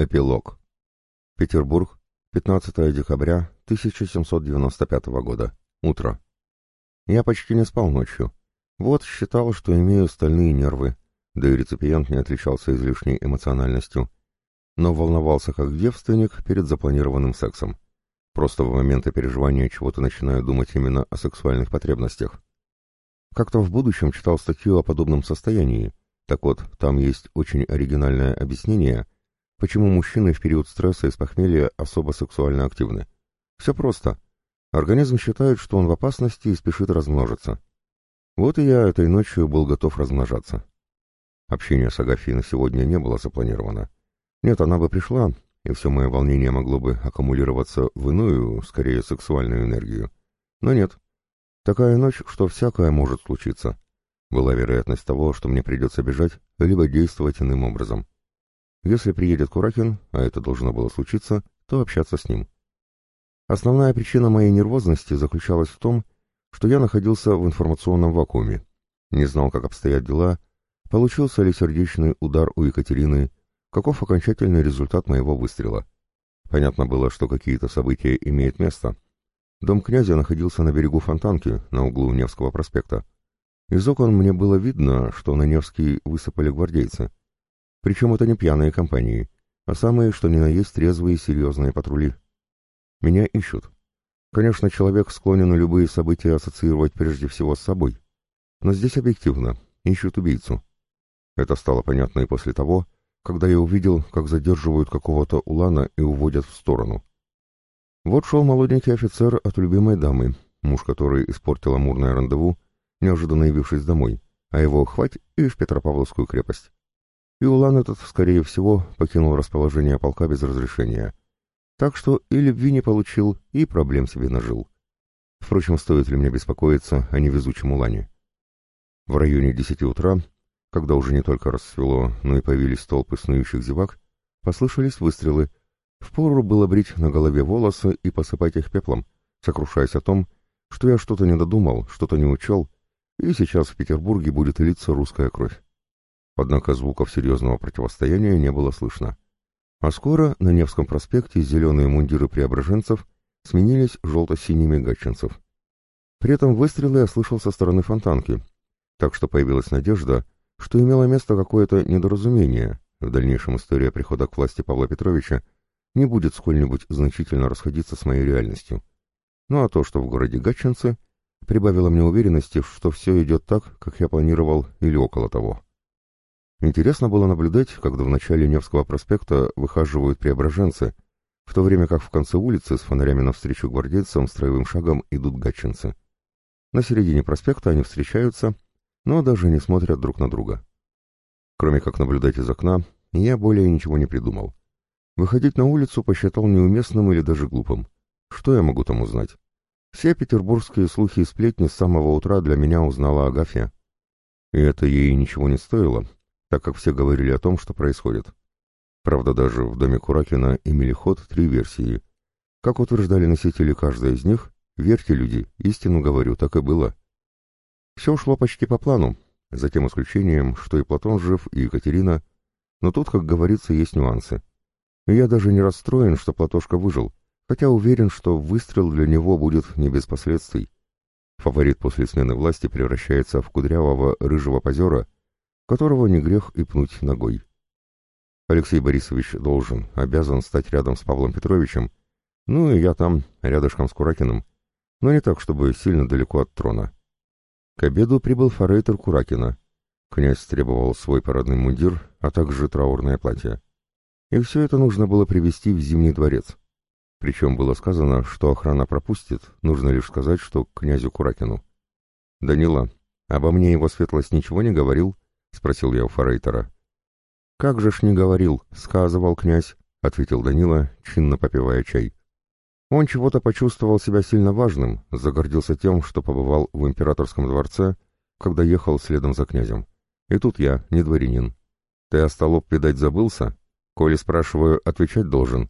Эпилог. Петербург, 15 декабря 1795 года. Утро. Я почти не спал ночью. Вот считал, что имею стальные нервы, да и реципиент не отличался излишней эмоциональностью. Но волновался как девственник перед запланированным сексом. Просто в моменты переживания чего-то начинаю думать именно о сексуальных потребностях. Как-то в будущем читал статью о подобном состоянии. Так вот, там есть очень оригинальное объяснение — Почему мужчины в период стресса и с похмелья особо сексуально активны? Все просто. Организм считает, что он в опасности и спешит размножиться. Вот и я этой ночью был готов размножаться. Общение с Агафьей на сегодня не было запланировано. Нет, она бы пришла, и все мое волнение могло бы аккумулироваться в иную, скорее сексуальную энергию. Но нет. Такая ночь, что всякое может случиться. Была вероятность того, что мне придется бежать, либо действовать иным образом. Если приедет Куракин, а это должно было случиться, то общаться с ним. Основная причина моей нервозности заключалась в том, что я находился в информационном вакууме, не знал, как обстоят дела, получился ли сердечный удар у Екатерины, каков окончательный результат моего выстрела. Понятно было, что какие-то события имеют место. Дом князя находился на берегу Фонтанки, на углу Невского проспекта. Из окон мне было видно, что на Невский высыпали гвардейцы. Причем это не пьяные компании, а самые, что ни на есть, трезвые серьезные патрули. Меня ищут. Конечно, человек склонен любые события ассоциировать прежде всего с собой. Но здесь объективно. Ищут убийцу. Это стало понятно и после того, когда я увидел, как задерживают какого-то улана и уводят в сторону. Вот шел молоденький офицер от любимой дамы, муж которой испортил амурное рандеву, неожиданно явившись домой, а его хвать и в Петропавловскую крепость и Улан этот, скорее всего, покинул расположение полка без разрешения. Так что и любви не получил, и проблем себе нажил. Впрочем, стоит ли мне беспокоиться о невезучем Улане? В районе десяти утра, когда уже не только рассвело, но и появились толпы снующих зевак, послышались выстрелы. Впору было брить на голове волосы и посыпать их пеплом, сокрушаясь о том, что я что-то не додумал, что-то не учел, и сейчас в Петербурге будет литься русская кровь. Однако звуков серьезного противостояния не было слышно. А скоро на Невском проспекте зеленые мундиры преображенцев сменились желто-синими гатчинцев. При этом выстрелы я слышал со стороны фонтанки, так что появилась надежда, что имело место какое-то недоразумение, в дальнейшем история прихода к власти Павла Петровича не будет сколь-нибудь значительно расходиться с моей реальностью. Ну а то, что в городе Гатчинцы, прибавило мне уверенности, что все идет так, как я планировал или около того. Интересно было наблюдать, когда в начале Невского проспекта выхаживают преображенцы, в то время как в конце улицы с фонарями навстречу гвардейцам строевым шагом идут гатчинцы. На середине проспекта они встречаются, но даже не смотрят друг на друга. Кроме как наблюдать из окна, я более ничего не придумал. Выходить на улицу посчитал неуместным или даже глупым. Что я могу там узнать? Все петербургские слухи и сплетни с самого утра для меня узнала Агафья. И это ей ничего не стоило, так как все говорили о том, что происходит. Правда, даже в доме Куракина имели ход три версии. Как утверждали носители каждой из них, верьте, люди, истину говорю, так и было. Все шло почти по плану, за тем исключением, что и Платон жив, и Екатерина, но тут, как говорится, есть нюансы. я даже не расстроен, что Платошка выжил, хотя уверен, что выстрел для него будет не без последствий. Фаворит после смены власти превращается в кудрявого рыжего позера, которого не грех и пнуть ногой. Алексей Борисович должен, обязан стать рядом с Павлом Петровичем, ну и я там, рядышком с Куракиным, но не так, чтобы сильно далеко от трона. К обеду прибыл форейтер Куракина. Князь требовал свой парадный мундир, а также траурное платье. И все это нужно было привезти в Зимний дворец. Причем было сказано, что охрана пропустит, нужно лишь сказать, что к князю Куракину. «Данила, обо мне его светлость ничего не говорил?» — спросил я у форейтера. «Как же ж не говорил», — сказывал князь, — ответил Данила, чинно попивая чай. Он чего-то почувствовал себя сильно важным, загордился тем, что побывал в императорском дворце, когда ехал следом за князем. И тут я, не дворянин. Ты, остолоп, видать, забылся? Коли спрашиваю, отвечать должен.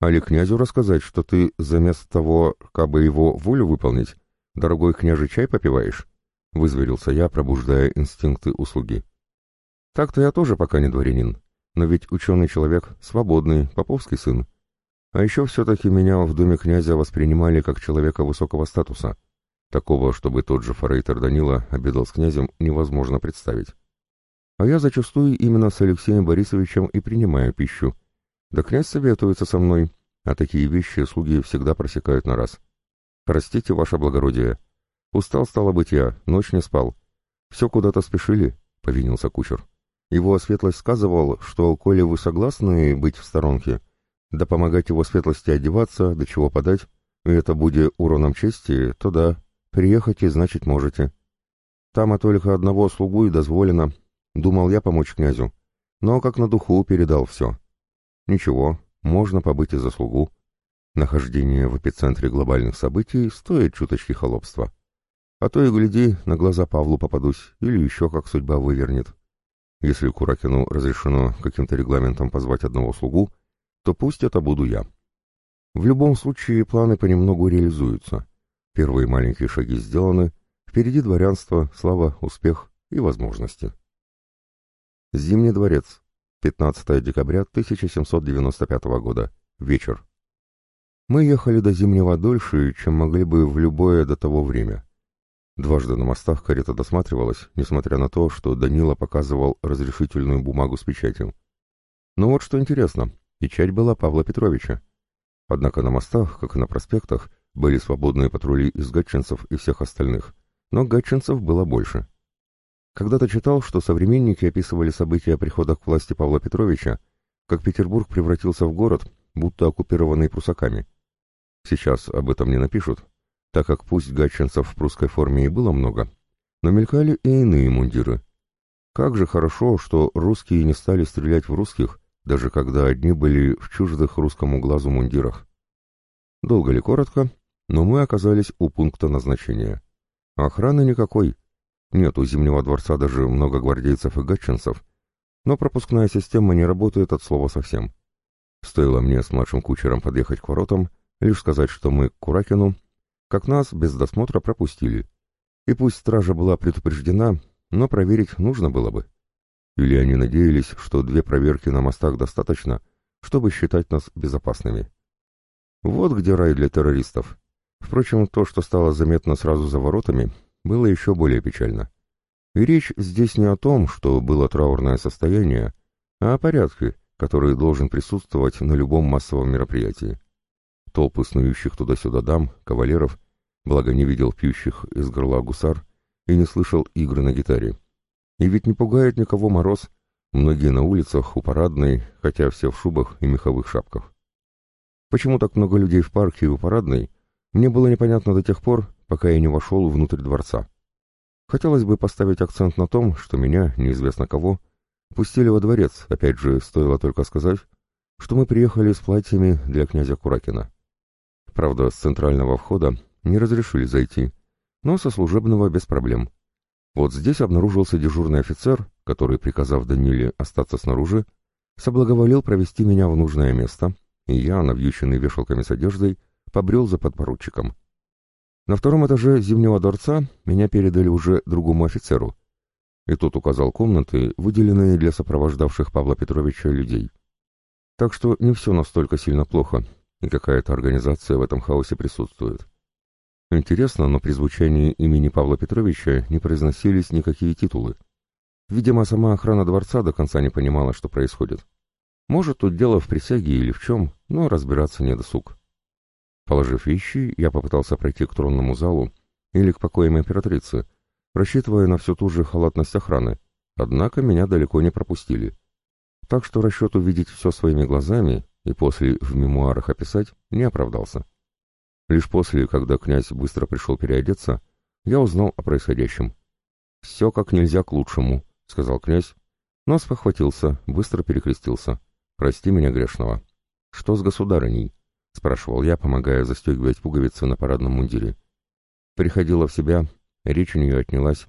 Али князю рассказать, что ты, заместо того, кабы его волю выполнить, дорогой княже чай попиваешь? Вызверился я, пробуждая инстинкты услуги. Так-то я тоже пока не дворянин, но ведь ученый человек, свободный, поповский сын. А еще все-таки меня в доме князя воспринимали как человека высокого статуса. Такого, чтобы тот же форейтер Данила обедал с князем, невозможно представить. А я зачастую именно с Алексеем Борисовичем и принимаю пищу. Да князь советуется со мной, а такие вещи слуги всегда просекают на раз. Простите, ваше благородие. Устал, стало быть, я, ночь не спал. Все куда-то спешили, — повинился кучер. Его светлость сказывал, что, коли вы согласны быть в сторонке, да помогать его светлости одеваться, до чего подать, и это будет уроном чести, то да, приехать и значит можете. Там а только одного слугу и дозволено. Думал я помочь князю, но как на духу передал все. Ничего, можно побыть и за слугу. Нахождение в эпицентре глобальных событий стоит чуточки холопства. А то и гляди, на глаза Павлу попадусь, или еще как судьба вывернет. Если Куракину разрешено каким-то регламентом позвать одного слугу, то пусть это буду я. В любом случае планы понемногу реализуются. Первые маленькие шаги сделаны, впереди дворянство, слава, успех и возможности. Зимний дворец. 15 декабря 1795 года. Вечер. Мы ехали до Зимнего дольше, чем могли бы в любое до того время. Дважды на мостах карета досматривалась, несмотря на то, что Данила показывал разрешительную бумагу с печатью. Но вот что интересно, печать была Павла Петровича. Однако на мостах, как и на проспектах, были свободные патрули из гатчинцев и всех остальных, но гатчинцев было больше. Когда-то читал, что современники описывали события прихода к власти Павла Петровича, как Петербург превратился в город, будто оккупированный прусаками. Сейчас об этом не напишут, так как пусть гатчинцев в прусской форме и было много, но мелькали и иные мундиры. Как же хорошо, что русские не стали стрелять в русских, даже когда одни были в чуждых русскому глазу мундирах. Долго ли коротко, но мы оказались у пункта назначения. Охраны никакой. Нет у Зимнего дворца даже много гвардейцев и гатчинцев, но пропускная система не работает от слова совсем. Стоило мне с младшим кучером подъехать к воротам, лишь сказать, что мы к Куракину, как нас без досмотра пропустили. И пусть стража была предупреждена, но проверить нужно было бы. Или они надеялись, что две проверки на мостах достаточно, чтобы считать нас безопасными. Вот где рай для террористов. Впрочем, то, что стало заметно сразу за воротами, было еще более печально. И речь здесь не о том, что было траурное состояние, а о порядке, который должен присутствовать на любом массовом мероприятии толпы снующих туда-сюда дам, кавалеров, благо не видел пьющих из горла гусар и не слышал игры на гитаре. И ведь не пугает никого мороз, многие на улицах, у парадной, хотя все в шубах и меховых шапках. Почему так много людей в парке и у парадной, мне было непонятно до тех пор, пока я не вошел внутрь дворца. Хотелось бы поставить акцент на том, что меня, неизвестно кого, пустили во дворец, опять же, стоило только сказать, что мы приехали с платьями для князя Куракина. Правда, с центрального входа не разрешили зайти, но со служебного без проблем. Вот здесь обнаружился дежурный офицер, который, приказав Даниле остаться снаружи, соблаговолил провести меня в нужное место, и я, навьюченный вешалками с одеждой, побрел за подпоручиком. На втором этаже Зимнего дворца меня передали уже другому офицеру, и тот указал комнаты, выделенные для сопровождавших Павла Петровича людей. Так что не все настолько сильно плохо, и какая-то организация в этом хаосе присутствует. Интересно, но при звучании имени Павла Петровича не произносились никакие титулы. Видимо, сама охрана дворца до конца не понимала, что происходит. Может, тут дело в присяге или в чем, но разбираться не досуг. Положив вещи, я попытался пройти к тронному залу или к покоям императрицы, рассчитывая на всю ту же халатность охраны, однако меня далеко не пропустили. Так что расчет увидеть все своими глазами и после в мемуарах описать не оправдался. Лишь после, когда князь быстро пришел переодеться, я узнал о происходящем. «Все как нельзя к лучшему», — сказал князь, но спохватился, быстро перекрестился. «Прости меня грешного». «Что с государыней?» — спрашивал я, помогая застегивать пуговицы на парадном мундире. Приходила в себя, речь у нее отнялась,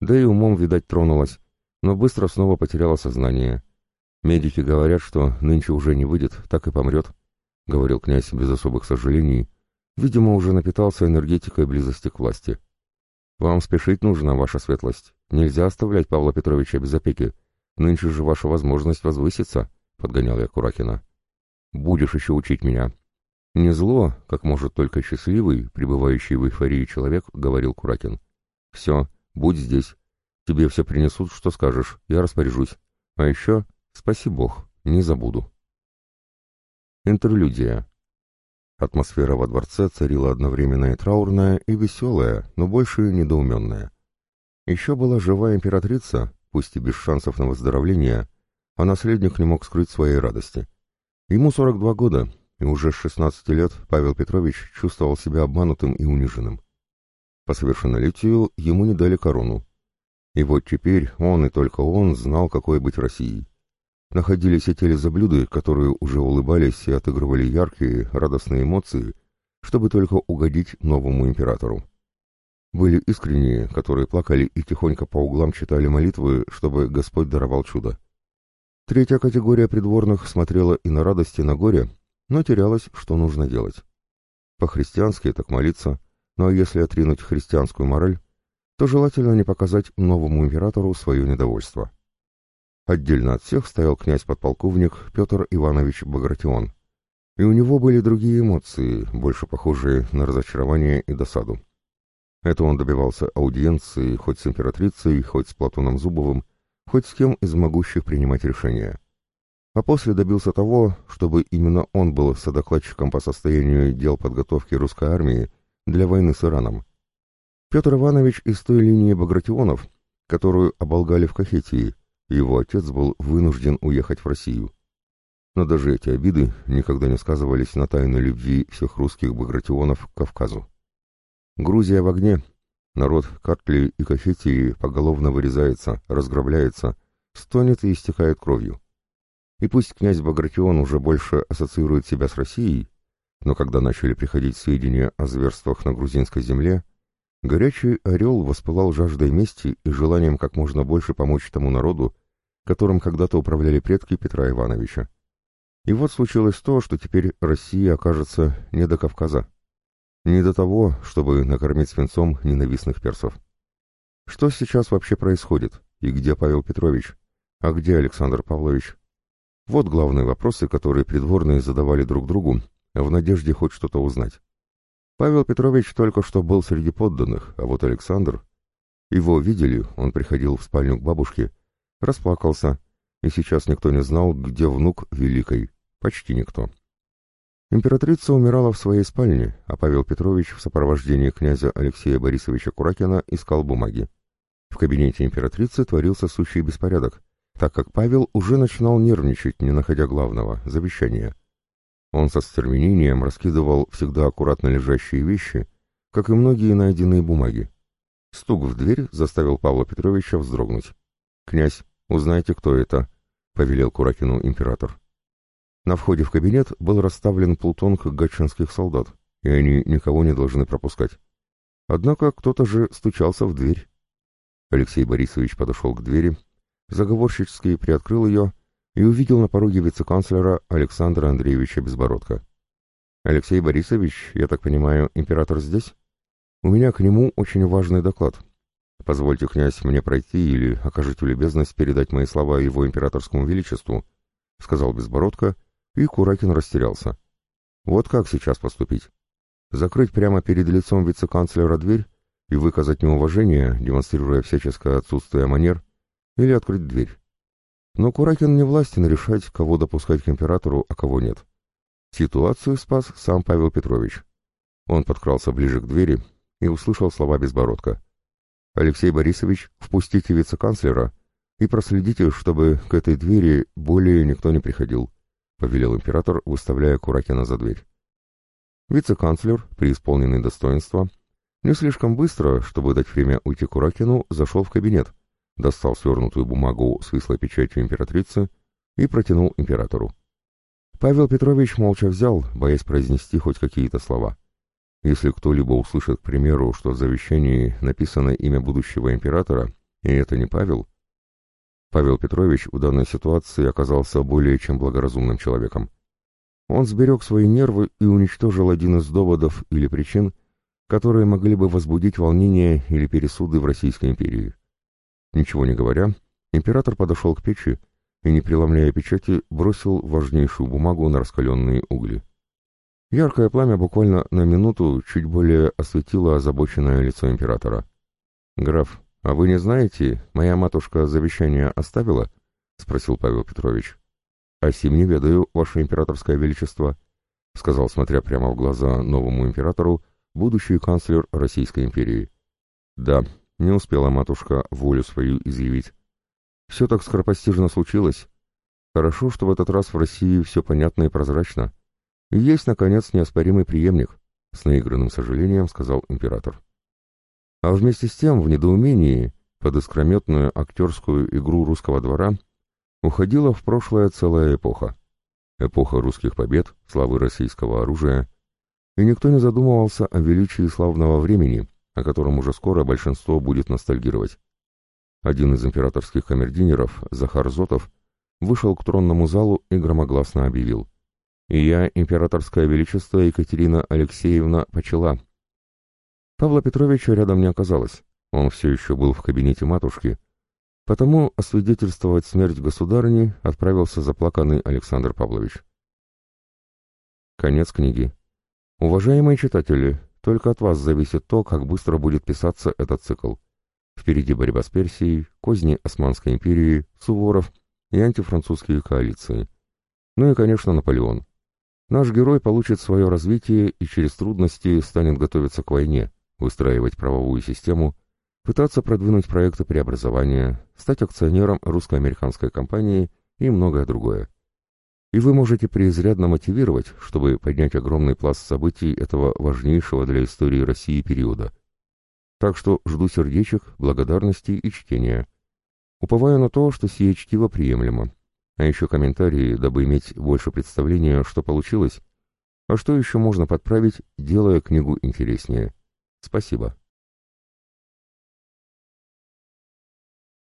да и умом, видать, тронулась, но быстро снова потеряла сознание, Медики говорят, что нынче уже не выйдет, так и помрет, — говорил князь без особых сожалений. Видимо, уже напитался энергетикой близости к власти. Вам спешить нужно, ваша светлость. Нельзя оставлять Павла Петровича без опеки, Нынче же ваша возможность возвыситься, — подгонял я Куракина. Будешь еще учить меня. Не зло, как может только счастливый, пребывающий в эйфории человек, — говорил Куракин. Все, будь здесь. Тебе все принесут, что скажешь, я распоряжусь. А еще, спаси Бог, не забуду. Интерлюдия. Атмосфера во дворце царила одновременно и траурная, и веселая, но больше недоуменная. Еще была живая императрица, пусть и без шансов на выздоровление, а наследник не мог скрыть своей радости. Ему 42 года, и уже с 16 лет Павел Петрович чувствовал себя обманутым и униженным. По совершеннолетию ему не дали корону. И вот теперь он и только он знал, какой быть Россией. Находились эти лизоблюды, которые уже улыбались и отыгрывали яркие, радостные эмоции, чтобы только угодить новому императору. Были искренние, которые плакали и тихонько по углам читали молитвы, чтобы Господь даровал чудо. Третья категория придворных смотрела и на радость, и на горе, но терялась, что нужно делать. По-христиански так молиться, но если отринуть христианскую мораль, то желательно не показать новому императору свое недовольство. Отдельно от всех стоял князь-подполковник Петр Иванович Багратион. И у него были другие эмоции, больше похожие на разочарование и досаду. Это он добивался аудиенции хоть с императрицей, хоть с Платоном Зубовым, хоть с кем из могущих принимать решения. А после добился того, чтобы именно он был содокладчиком по состоянию дел подготовки русской армии для войны с Ираном. Петр Иванович из той линии Багратионов, которую оболгали в Кахетии, его отец был вынужден уехать в Россию. Но даже эти обиды никогда не сказывались на тайной любви всех русских Багратионов к Кавказу. Грузия в огне. Народ Картли и Кахетии поголовно вырезается, разграбляется, стонет и истекает кровью. И пусть князь Багратион уже больше ассоциирует себя с Россией, но когда начали приходить сведения о зверствах на грузинской земле, горячий орел воспылал жаждой мести и желанием как можно больше помочь тому народу, которым когда-то управляли предки Петра Ивановича. И вот случилось то, что теперь Россия окажется не до Кавказа. Не до того, чтобы накормить свинцом ненавистных персов. Что сейчас вообще происходит? И где Павел Петрович? А где Александр Павлович? Вот главные вопросы, которые придворные задавали друг другу, в надежде хоть что-то узнать. Павел Петрович только что был среди подданных, а вот Александр... Его видели, он приходил в спальню к бабушке, расплакался, и сейчас никто не знал, где внук Великой, почти никто. Императрица умирала в своей спальне, а Павел Петрович в сопровождении князя Алексея Борисовича Куракина искал бумаги. В кабинете императрицы творился сущий беспорядок, так как Павел уже начинал нервничать, не находя главного — завещания. Он со стервенением раскидывал всегда аккуратно лежащие вещи, как и многие найденные бумаги. Стук в дверь заставил Павла Петровича вздрогнуть. «Князь, узнайте, кто это», — повелел Куракину император. На входе в кабинет был расставлен полтонг гатчинских солдат, и они никого не должны пропускать. Однако кто-то же стучался в дверь. Алексей Борисович подошел к двери, заговорщически приоткрыл ее и увидел на пороге вице-канцлера Александра Андреевича Безбородко. «Алексей Борисович, я так понимаю, император здесь? У меня к нему очень важный доклад. Позвольте, князь, мне пройти или окажите любезность передать мои слова его императорскому величеству», — сказал Безбородко, и Куракин растерялся. «Вот как сейчас поступить? Закрыть прямо перед лицом вице-канцлера дверь и выказать неуважение, демонстрируя всяческое отсутствие манер, или открыть дверь?» Но Куракин не властен решать, кого допускать к императору, а кого нет. Ситуацию спас сам Павел Петрович. Он подкрался ближе к двери и услышал слова Безбородка. «Алексей Борисович, впустите вице-канцлера и проследите, чтобы к этой двери более никто не приходил», — повелел император, выставляя Куракина за дверь. Вице-канцлер, преисполненный достоинства, не слишком быстро, чтобы дать время уйти Куракину, зашел в кабинет — достал свернутую бумагу с вислой печатью императрицы и протянул императору. Павел Петрович молча взял, боясь произнести хоть какие-то слова. Если кто-либо услышит, к примеру, что в завещании написано имя будущего императора, и это не Павел, Павел Петрович в данной ситуации оказался более чем благоразумным человеком. Он сберег свои нервы и уничтожил один из доводов или причин, которые могли бы возбудить волнение или пересуды в Российской империи. Ничего не говоря, Император подошел к печи и, не преломляя печати, бросил важнейшую бумагу на раскаленные угли. Яркое пламя буквально на минуту чуть более осветило озабоченное лицо императора. «Граф, а вы не знаете, моя матушка завещание оставила?» — спросил Павел Петрович. «А сим не ведаю, ваше императорское величество», — сказал, смотря прямо в глаза новому императору, будущий канцлер Российской империи. «Да, не успела матушка волю свою изъявить. Все так скоропостижно случилось. Хорошо, что в этот раз в России все понятно и прозрачно. Есть, наконец, неоспоримый преемник», — с наигранным сожалением сказал император. А вместе с тем, в недоумении, под искрометную актерскую игру русского двора — Уходила в прошлое целая эпоха. Эпоха русских побед, славы российского оружия. И никто не задумывался о величии славного времени, о котором уже скоро большинство будет ностальгировать. Один из императорских камердинеров, Захар Зотов, вышел к тронному залу и громогласно объявил. «И я, императорское величество Екатерина Алексеевна, почела». Павла Петровича рядом не оказалось. Он все еще был в кабинете матушки, Потому освидетельствовать смерть государыни отправился заплаканный Александр Павлович. Конец книги. Уважаемые читатели, только от вас зависит то, как быстро будет писаться этот цикл. Впереди борьба с Персией, козни Османской империи, Суворов и антифранцузские коалиции. Ну и, конечно, Наполеон. Наш герой получит свое развитие и через трудности станет готовиться к войне, выстраивать правовую систему, пытаться продвинуть проекты преобразования, стать акционером русско-американской компании и многое другое. И вы можете преизрядно мотивировать, чтобы поднять огромный пласт событий этого важнейшего для истории России периода. Так что жду сердечек, благодарности и чтения. Уповаю на то, что сие чтиво приемлемо. А еще комментарии, дабы иметь больше представления, что получилось, а что еще можно подправить, делая книгу интереснее. Спасибо.